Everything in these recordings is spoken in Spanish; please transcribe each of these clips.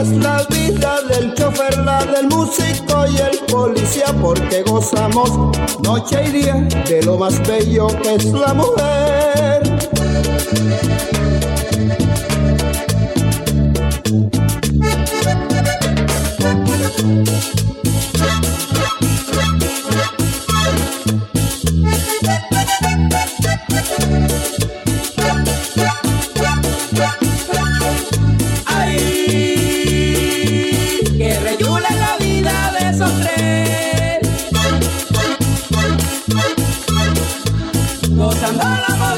es la vida del chofer, la del músico y el policía, porque gozamos noche y día de lo más bello que es la mujer. Gozando la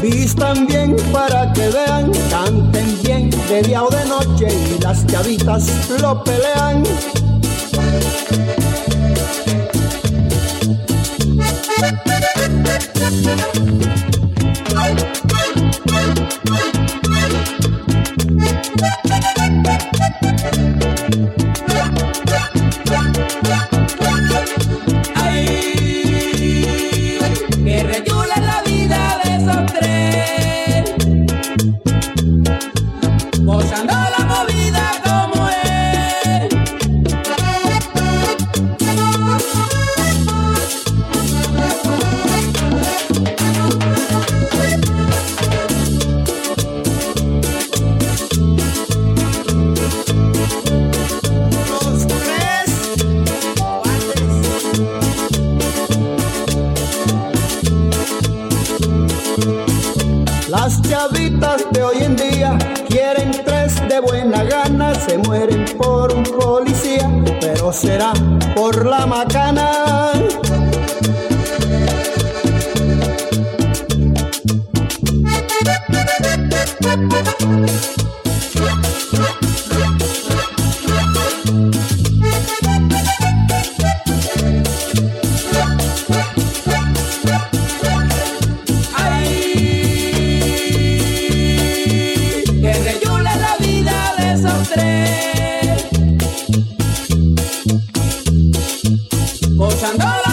vistan bien para que vean, canten bien de día o de noche y las chavitas lo pelean. Las chavitas que reyule la vida encontré. Gozando